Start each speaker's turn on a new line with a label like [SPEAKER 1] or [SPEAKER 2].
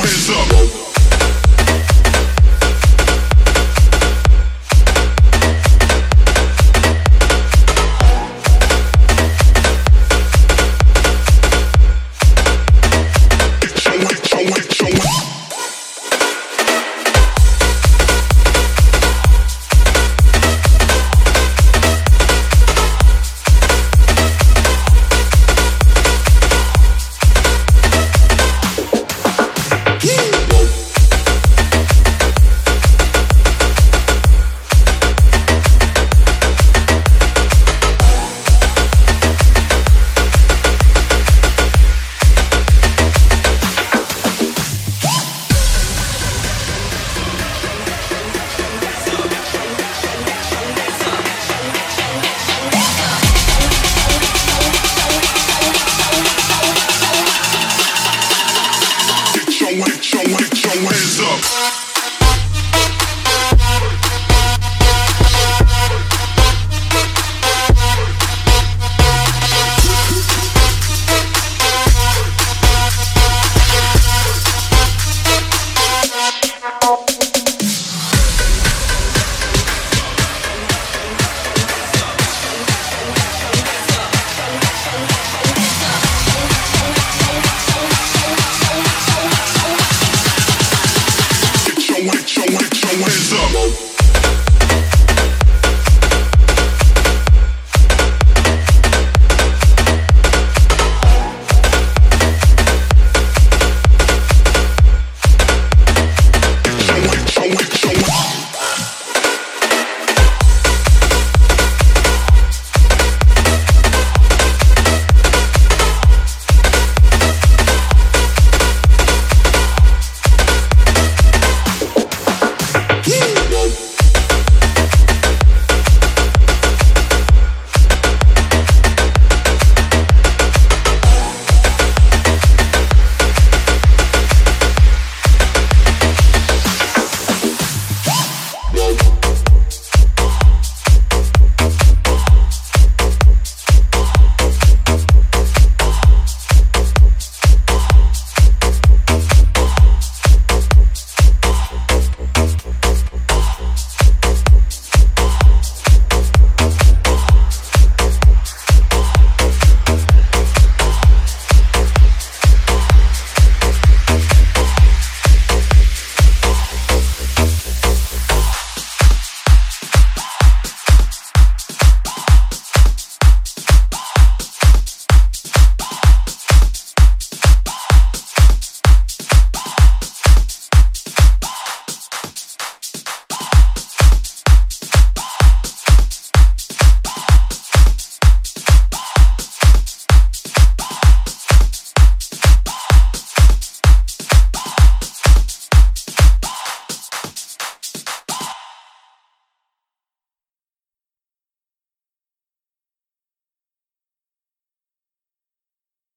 [SPEAKER 1] hands up.